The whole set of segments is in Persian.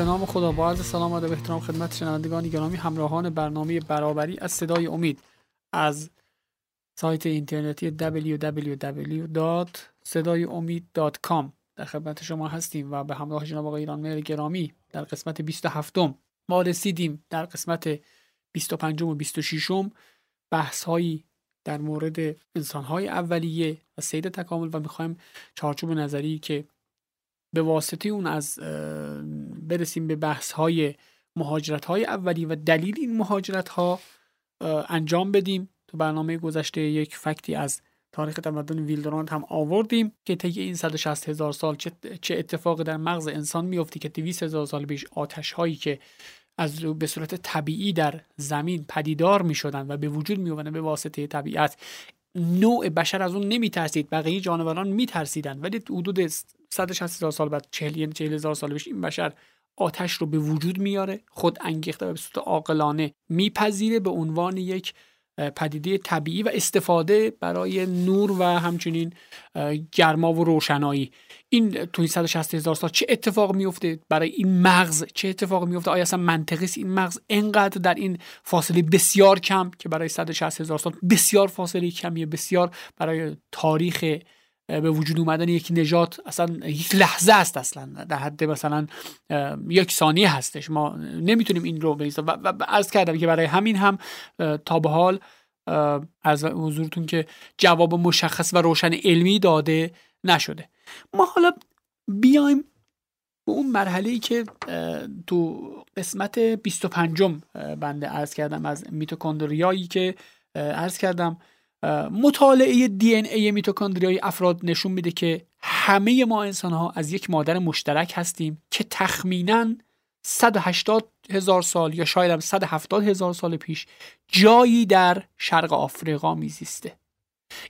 به نام خدا. با عرض سلام و ادب احترام خدمت شنوندگان گرامی همراهان برنامه برابری از صدای امید از سایت اینترنتی www.sedayomid.com در خدمت شما هستیم و به همراه جناب آقای ایران مهر گرامی در قسمت 27 ما رسیدیم در قسمت 25 و 26 بحث هایی در مورد انسان های اولیه و سید تکامل و می‌خوایم چارچوب نظری که به واسطه اون از برسیم به بحث های مهاجرت های اولی و دلیل این مهاجرت ها انجام بدیم. تو برنامه گذشته یک فکتی از تاریخ تمدن ویلدراند هم آوردیم که طی این 160 هزار سال چه اتفاقی در مغز انسان میفتی که 200 هزار سال پیش آتش هایی که از به صورت طبیعی در زمین پدیدار می شدن و به وجود می به واسطه طبیعت نوع بشر از اون نمی ترسید بقیه جانوران می ترسیدن ولی حدود 160 هزار سال بعد 40 یعنی 40 هزار سال پیش این بشر آتش رو به وجود میاره خود انگیخته و به صورت عاقلانه میپذیره به عنوان یک پدیده طبیعی و استفاده برای نور و همچنین گرما و روشنایی. این توی 160 هزار سال چه اتفاق میفته؟ برای این مغز چه اتفاق میفته؟ آیا اصلا منطقی این مغز انقدر در این فاصله بسیار کم که برای 160 هزار سال بسیار فاصله کمیه بسیار برای تاریخ به وجود اومدن یک نجات اصلا یک لحظه است اصلا در حد مثلا یک ثانیه هستش. ما نمی‌تونیم این رو بریزیم و, عرض کردم که برای همین هم تا به حال از حضورتون که جواب مشخص و روشن علمی داده نشده. ما حالا بیایم به اون مرحله ای که تو قسمت 25 بنده عرض کردم از میتوکندریایی که عرض کردم مطالعه دی ان ای میتوکندریای افراد نشون میده که همه ما انسان ها از یک مادر مشترک هستیم که تخمینا 180 هزار سال یا شاید هم 170 هزار سال پیش جایی در شرق آفریقا میزیسته.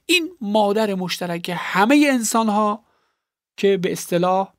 این مادر مشترک همه انسان ها که به اصطلاح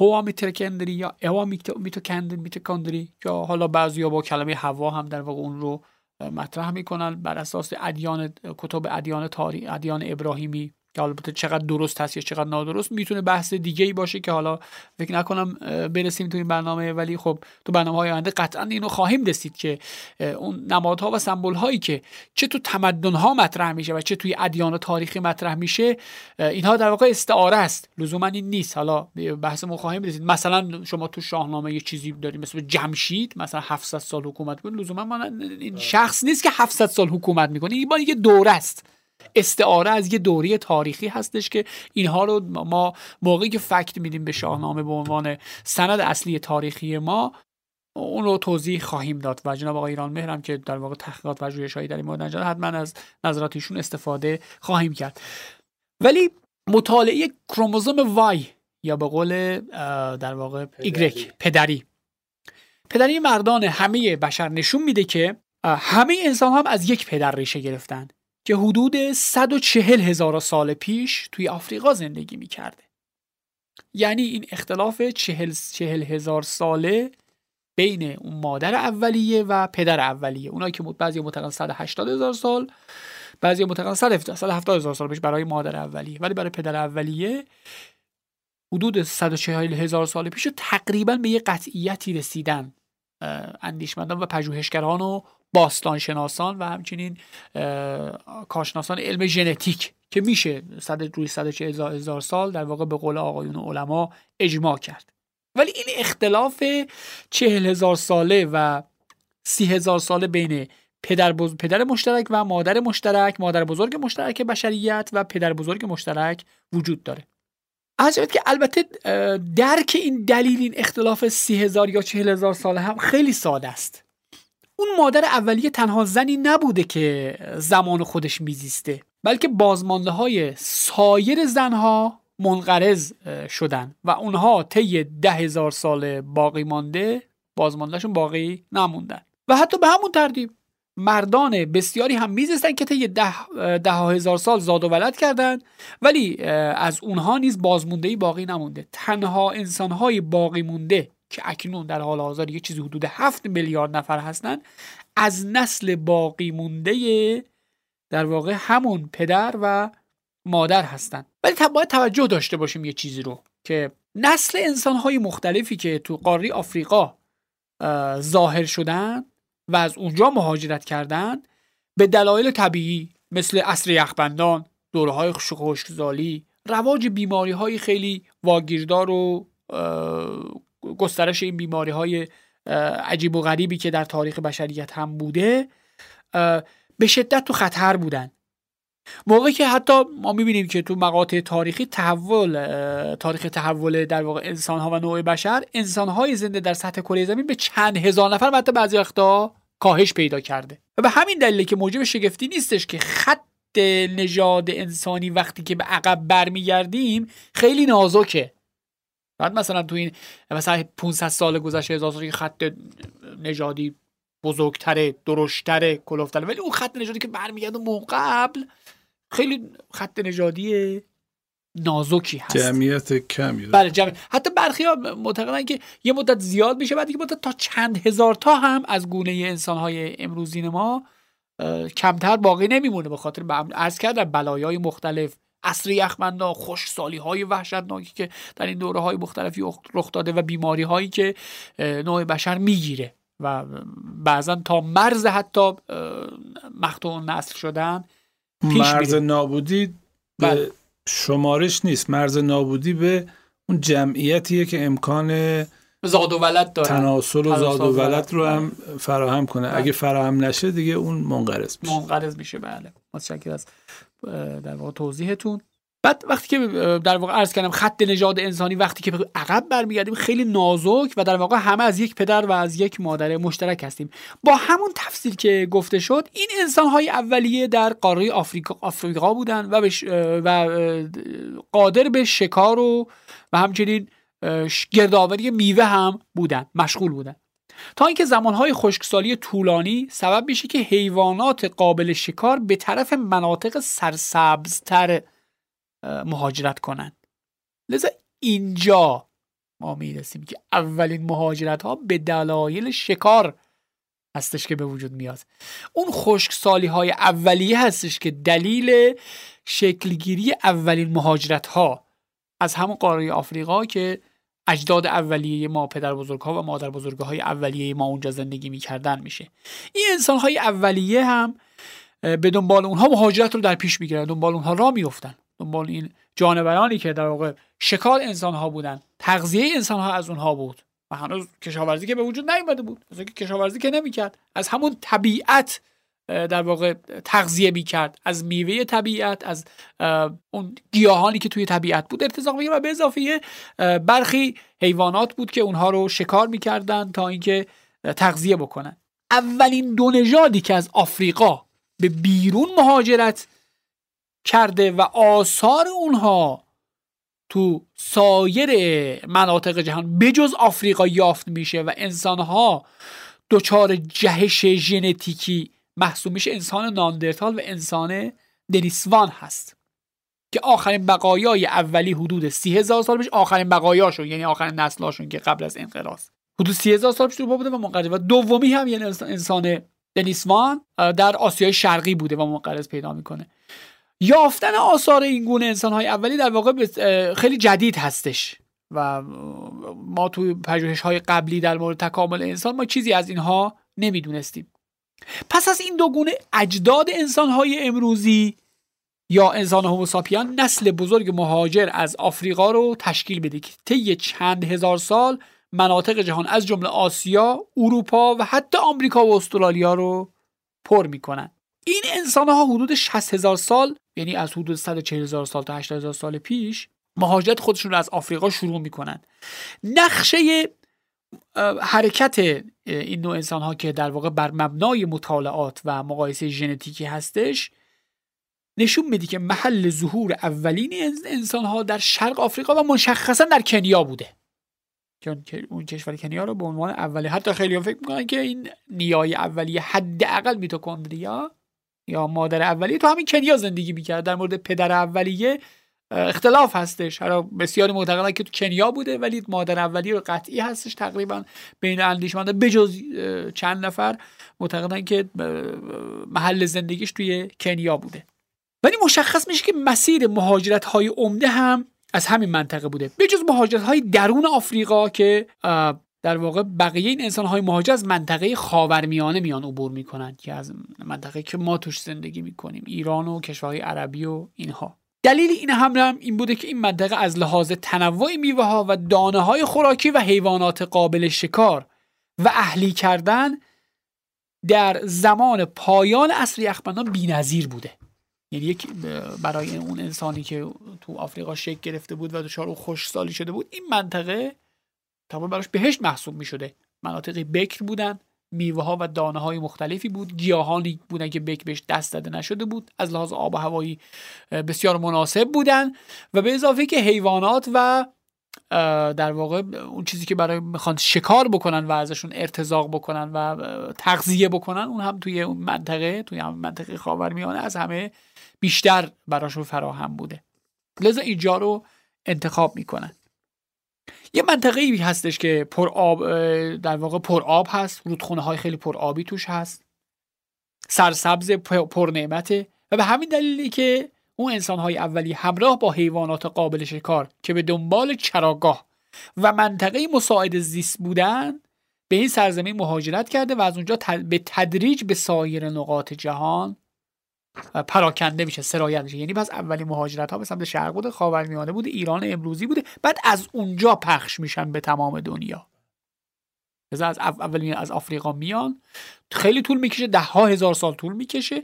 هوا میتوکندری یا اوا میتوکندری یا حالا بعضی با کلمه هوا هم در واقع اون رو مطرح می‌کنن بر اساس ادیان کتب ادیان تاریخ ادیان ابراهیمی. که البته چقدر درست هست یا چقدر نادرست می‌تونه بحث دیگه ای باشه که حالا فکر نکنم برسیم تو این برنامه. ولی خب تو برنامه های آینده قطعا اینو خواهیم رسید که اون نمادها و سمبل هایی که چه تو تمدن ها مطرح میشه و چه توی ادیان تاریخی مطرح میشه اینها در واقع استعاره است. لزوما این نیست. حالا بحث ما خواهیم رسید. مثلا شما تو شاهنامه یه چیزی داریم مثل جمشید مثلا 700 سال حکومت بود لزوما این شخص نیست که 700 سال حکومت می‌کنه. این با یه دوره است. استعاره از یه دوری تاریخی هستش که اینها رو ما موقعی که فکت میدیم به شاهنامه به عنوان سند اصلی تاریخی ما اون رو توضیح خواهیم داد. و جناب آقای ایران مهرم که در واقع تحقیقات و جویشایی در این مورد انجام حتما از نظراتشون استفاده خواهیم کرد. ولی مطالعه کروموزوم وای یا به قول در واقع ایگرک پدری. پدری مردان همه بشر نشون میده که همه انسان هم از یک پدر ریشه گرفتن. که حدود 140 هزار سال پیش توی آفریقا زندگی می‌کرده. یعنی این اختلاف چهل, چهل هزار ساله بین اون مادر اولیه و پدر اولیه. اونایی که بعضی معتقدن 180 هزار سال بعضی معتقدن 170 هزار سال پیش برای مادر اولیه. ولی برای پدر اولیه حدود 140 هزار سال پیش تقریبا به یه قطعیتی رسیدن. اندیشمندان و پژوهشگران و باستانشناسان و همچنین کارشناسان علم ژنتیک که میشه صد روی صد هزار سال در واقع به قول آقایون علما اجماع کرد. ولی این اختلاف چهل هزار ساله و سی هزار ساله بین پدر, پدر مشترک و مادر مشترک مادر بزرگ مشترک بشریت و پدر بزرگ مشترک وجود داره. از که البته درک این دلیل این اختلاف سی هزار یا چهل هزار ساله هم خیلی ساده است. اون مادر اولیه تنها زنی نبوده که زمان خودش میزیسته بلکه بازمانده های سایر زنها منقرض شدن و اونها طی ده هزار سال باقی مانده بازماندهشون باقی نموندن. و حتی به همون ترتیب مردان بسیاری هم میزستن که طی ده, ده هزار سال زاد و ولد کردند ولی از اونها نیز بازمونده باقی نمونده. تنها انسانهای باقی مونده که اکنون در حال حاضر یک چیزی حدود هفت میلیارد نفر هستند از نسل باقی مونده در واقع همون پدر و مادر هستند ولی باید توجه داشته باشیم یه چیزی رو که نسل انسانهای مختلفی که تو قاره آفریقا ظاهر شدن و از اونجا مهاجرت کردن به دلایل طبیعی مثل اصر یخبندان دوره های خشکزالی رواج بیماری های خیلی واگیردار و گسترش این بیماری های عجیب و غریبی که در تاریخ بشریت هم بوده به شدت تو خطر بودن. موقعی که حتی ما می‌بینیم که تو مقاطع تاریخی تحول تاریخ تحول در واقع انسان ها و نوع بشر انسان های زنده در سطح کره زمین به چند هزار نفر حتی بعضی وقتا کاهش پیدا کرده. و به همین دلیل که موجب شگفتی نیستش که خط نژاد انسانی وقتی که به عقب برمیگردیم خیلی نازکه. بعد مثلا تو این مثلا 500 سال گذشته هزار سال خط نژادی بزرگتره درشتره کلوفتره. ولی اون خط نژادی که برمیگرده اون قبل خیلی خط نژادی نازکی هست. جمعیت کمی. بله جمعیت حتی برخی ها معتقدن که یه مدت زیاد میشه بعد دیگه مدت تا چند هزار تا هم از گونه انسان های امروزین ما کمتر باقی نمیمونه به خاطر عرض کردم بلایای مختلف اصر یخمندا خوش سالی های وحشتناکی که در این دوره های مختلفی رخ داده و بیماری هایی که نوع بشر می‌گیره و بعضا تا مرز حتی مقطوع نسل شدن مرز نابودی به بله. شمارش نیست. مرز نابودی به اون جمعیتیه که امکان زاد و ولد داره. تناسل و زاد و ولد رو هم فراهم کنه. بله. اگه فراهم نشه دیگه اون منقرض میشه. منقرض میشه بله. متشکر از در واقع توضیحتون. بعد وقتی که در واقع عرض کردم خط نژاد انسانی وقتی که عقب برمیگردیم خیلی نازک و در واقع همه از یک پدر و از یک مادر مشترک هستیم. با همون تفصیل که گفته شد این انسان های اولیه در قاره آفریقا آفریقا بودن و, و قادر به شکار و و همچنین گردآوری میوه هم بودن مشغول بودن. تا اینکه زمانهای خشکسالی طولانی سبب میشه که حیوانات قابل شکار به طرف مناطق سرسبزتر مهاجرت کنند. لذا اینجا ما می‌رسیم که اولین مهاجرت ها به دلایل شکار هستش که به وجود میاد. اون خشکسالی های اولیه هستش که دلیل شکلگیری اولین مهاجرت ها از همون قاره آفریقا که اجداد اولیه ما پدر بزرگ ها و مادر بزرگ های اولیه ما اونجا زندگی می‌کردن میشه. این انسان های اولیه هم به دنبال اونها مهاجرت رو در پیش می‌گیرن دنبال اونها را میفتن دنبال این جانورانی که در واقع شکار انسان ها بودن تغذیه انسان ها از اونها بود و هنوز کشاورزی که به وجود نیومده بود از کشاورزی که نمی‌کرد از همون طبیعت در واقع تغذیه می‌کرد از میوه طبیعت از اون گیاهانی که توی طبیعت بود ارتزاق میگه و به اضافه برخی حیوانات بود که اونها رو شکار می‌کردن تا اینکه تغذیه بکنن. اولین دو نژادی که از آفریقا به بیرون مهاجرت کرده و آثار اونها تو سایر مناطق جهان بجز آفریقا یافت میشه و انسانها دچار جهش ژنتیکی محسوب میشه. انسان ناندرتال و انسان دنیسوان هست که آخرین بقایای اولی حدود سی هزار سال پیش آخرین بقایاشون یعنی آخرین نسلاشون که قبل از انقراض حدود سی هزار سال پیش رو بوده و منقرض و دومی هم یعنی انسان دنیسوان در آسیای شرقی بوده و منقرض پیدا می‌کنه. یافتن آثار این گونه انسان های اولی در واقع خیلی جدید هستش. و ما توی پژوهش های قبلی در مورد تکامل انسان ما چیزی از اینها نمی‌دونستیم. پس از این دو گونه اجداد انسان های امروزی یا انسان هوموساپیان نسل بزرگ مهاجر از آفریقا رو تشکیل بده که طی چند هزار سال مناطق جهان از جمله آسیا، اروپا و حتی آمریکا و استرالیا رو پر می‌کنن. این انسان ها حدود 60 هزار سال یعنی از حدود 140 هزار سال تا 80 هزار سال پیش مهاجرت خودشون رو از آفریقا شروع می‌کنن. نقشه حرکت این نوع انسان ها که در واقع بر مبنای مطالعات و مقایسه ژنتیکی هستش نشون میده که محل ظهور اولین انسان ها در شرق آفریقا و مشخصا در کنیا بوده. که اون کشور کنیا رو به عنوان اولی حتی خیلی فکر می‌کنن که این نیای اولیه حداقل میتوکندریا. یا مادر اولیه تو همین کنیا زندگی می‌کرد. در مورد پدر اولیه اختلاف هستش. حالا بسیاری معتقدن که تو کنیا بوده ولی مادر اولیه رو قطعی هستش تقریبا بین اندیشمندا بجز چند نفر معتقدن که محل زندگیش توی کنیا بوده. ولی مشخص میشه که مسیر مهاجرت های عمده هم از همین منطقه بوده. بجز مهاجرت های درون آفریقا که در واقع بقیه این انسان های مهاجر از منطقه خاورمیانه میان عبور می‌کنند که از منطقه که ما توش زندگی می‌کنیم ایران و کشورهای عربی و اینها. دلیل این حمله هم این بوده که این منطقه از لحاظ تنوع میوه ها و دانه های خوراکی و حیوانات قابل شکار و اهلی کردن در زمان پایان عصر یخبندان بی‌نظیر بوده. یعنی یک برای اون انسانی که تو آفریقا شکل گرفته بود و دچار خوشسالی شده بود این منطقه تقریبا براش بهشت محسوب می شده مناطقی بکر بودن میوه ها و دانه های مختلفی بود. گیاهانی بودن که بک بهش دست داده نشده بود. از لحاظ آب و هوایی بسیار مناسب بودن و به اضافه که حیوانات و در واقع اون چیزی که برای می‌خوان شکار بکنن و ازشون ارتزاق بکنن و تغذیه بکنن اون هم توی اون منطقه توی هم منطقه خاورمیانه از همه بیشتر براشون فراهم بوده. لذا اینجا رو انتخاب می‌کنن. یه منطقه ای هستش که پر آب در واقع پر آب هست. رودخونه های خیلی پر آبی توش هست. سرسبز پر نعمته. و به همین دلیلی که اون انسان های اولی همراه با حیوانات قابل شکار که به دنبال چراگاه و منطقه مساعد زیست بودن به این سرزمین مهاجرت کرده و از اونجا به تدریج به سایر نقاط جهان پراکنده میشه سرایت میشه. یعنی پس اولی مهاجرت ها به سمت شرق بوده خاورمیانه بوده ایران امروزی بوده. بعد از اونجا پخش میشن به تمام دنیا. از اول از آفریقا میان. خیلی طول می‌کشه ده ها هزار سال طول می‌کشه.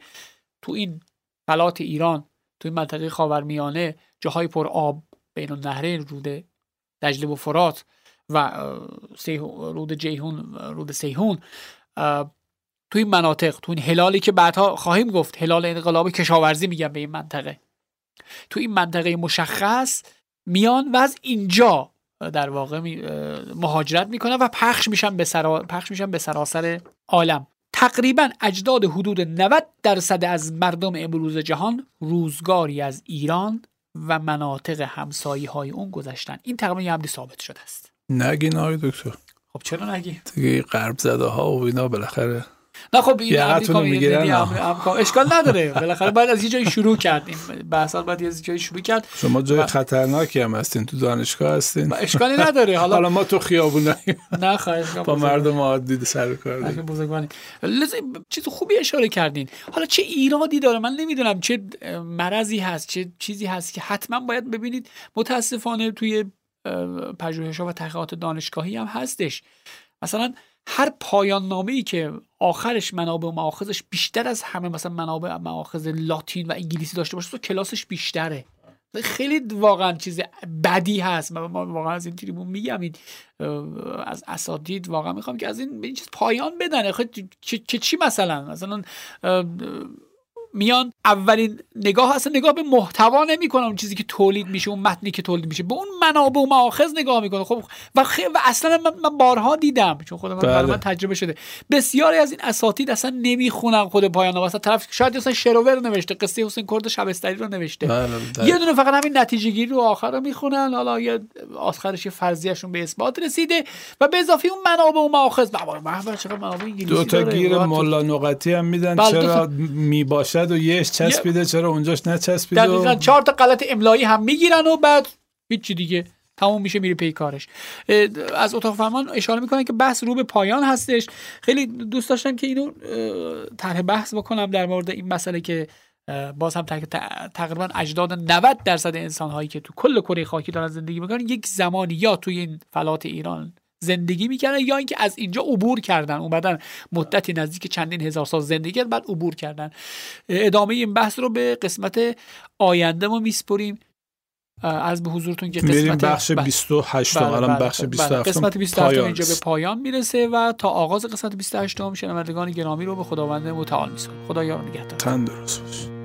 تو این فلات ایران تو این منطقه خاورمیانه جاهای پر آب بین النهرین رود دجله و فرات و رود جیهون رود سیهون تو این مناطق تو این هلالی که بعدها خواهیم گفت هلال انقلاب کشاورزی میگن به این منطقه. تو این منطقه مشخص میان و از اینجا در واقع مهاجرت می‌کنن و پخش میشن به سرا... پخش میشن به سراسر عالم. تقریبا اجداد حدود 90 درصد از مردم امروز جهان روزگاری از ایران و مناطق همسایی های اون گذشتن. این تقریبا یه عمدی ثابت شده است. نگی نای دکتر. خب چرا نگی دیگه غرب زده ها و اینا بالاخره نه خب این اشکال نداره. بالاخره باید از یه جایی شروع کرد این بحثات باید از جایی شروع کرد. شما جای خطرناکی هم هستین تو دانشگاه هستین. اشکالی نداره. حالا حالا ما تو خیابون نه خواهش با مردم عادی سر کار بزرگواری چیز خوبی اشاره کردین. حالا چه ایرادی داره؟ من نمی‌دونم چه مرضی هست چه چیزی هست که حتما باید ببینید. متاسفانه توی پژوهش‌ها و تحقیقات دانشگاهی هم هستش. مثلا هر پایان نامه ای که آخرش منابع و مآخذش بیشتر از همه مثلا منابع و مآخذ لاتین و انگلیسی داشته باشه تو کلاسش بیشتره. خیلی واقعا چیز بدی هست. من واقعا از این تریبون میگم. این از اساتید واقعا می‌خوام که از این این چیز پایان بدن. که چی مثلا؟ مثلا میان اولین نگاه اصلا نگاه به محتوا نمی‌کنن اون چیزی که تولید میشه اون متنی که تولید میشه. به اون منابع و ماخذ نگاه می‌کنه خب و, و اصلا من, بارها دیدم چون خودم بله. من تجربه شده. بسیاری از این اساتید اصلا نمی‌خونن خود پایان اصلا طرف شاید اصلا شروور نوشته قصه حسین کرد شبستری رو نوشته. بله. بله. یه دونه فقط همین نتیجه گیری رو آخر رو می‌خونن. حالا یه آخرش فرضیهشون به اثبات رسیده. و به اضافه اون منابع و ماخذ دو تا گیر ملا نقطی هم میدن. بله، چرا می‌باشه و یهش چسبیده چرا اونجاش نچسبیده؟ دقیقا چهار تا غلط املایی هم می‌گیرن و بعد هیچی دیگه. تموم میشه میره پی کارش. از اتاق فرمان اشاره می‌کنن که بحث رو به پایان هستش. خیلی دوست داشتم که اینو طرح بحث بکنم در مورد این مسئله که باز هم تقریبا اجداد 90 درصد انسان هایی که تو کل کره خاکی دارن زندگی می‌کنن یک زمانی یا توی این فلات ایران زندگی می‌کردن یا اینکه از اینجا عبور کردن. اومدن مدتی نزدیک چندین هزار سال زندگی کردن بعد عبور کردن. ادامه این بحث رو به قسمت آینده ما میسپریم. از به حضورتون که قسمت بخش 28 بله الان بله، بخش 27 بله. قسمت 28 اینجا به پایان می‌رسه و تا آغاز قسمت 28 شنوندگان گرامی رو به خداوند متعال میسپاریم خدا یار نگهدار. تندرست